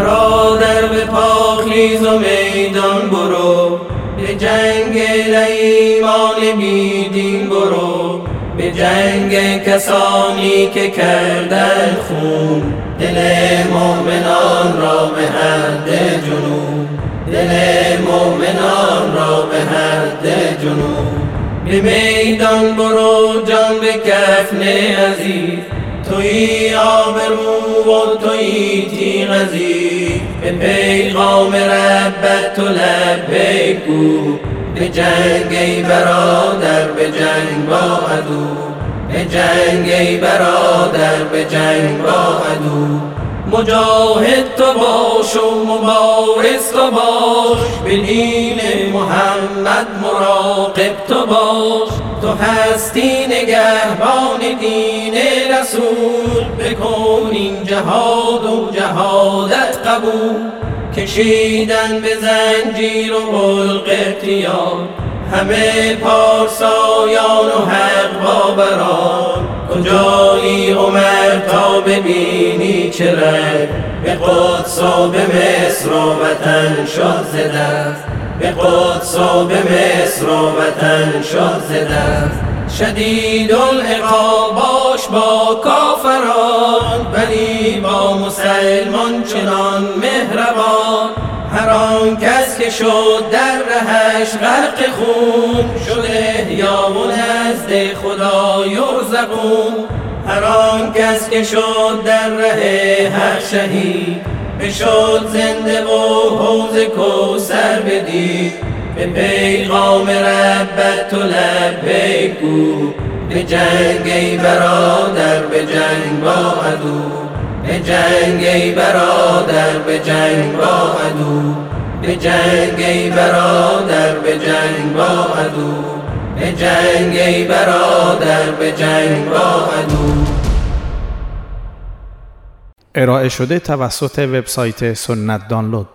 برادر به پاخیز و میدان برو. به جنگ ایمان بیدین برو. به جنگ کسانی که کردن خون. دل مؤمنان را به حد جنون. دل مؤمنان را به حد جنون. به میدان برو جان به کفن عزیز. توی آبرو و توی تیغ عزیز به پیغام ربت لبه گو به جنگ ای برادر به جنگ با عدو. به جنگ ای برادر به جنگ با عدو. مجاهد تو باش و مبارز تو باش. به دین محمد مراقب تو باش. تو هستی نگهبان دین رسول. بکن این جهاد و جهادت قبول. کشیدن به زنجیر و بلق اختیار همه پارسایان و حق باوران. کجایی عمر ببینی چه رنگ. به قدس و به مصر و وطن شد زدست به قدس و به مصر و وطن شد زدست شدید العقاب باش با کافران. ولی با مسلمان چنان مهربان. هر آن کس که شد در رهش غرق خون. شده یا و نزد خدا یرزقون هر آن کس که شد در ره هر شهید بشد زنده و حوز کوسر بدید. به پیغام ربت تو لبیک گو به جنگ ای برادر به جنگ با عدو. به جنگ ای برادر به جنگ با عدو. به جنگ ای برادر به جنگ با عدو. به جنگ ای برادر به جنگ با عدو ارائه شده توسط وبسایت سنت دانلود.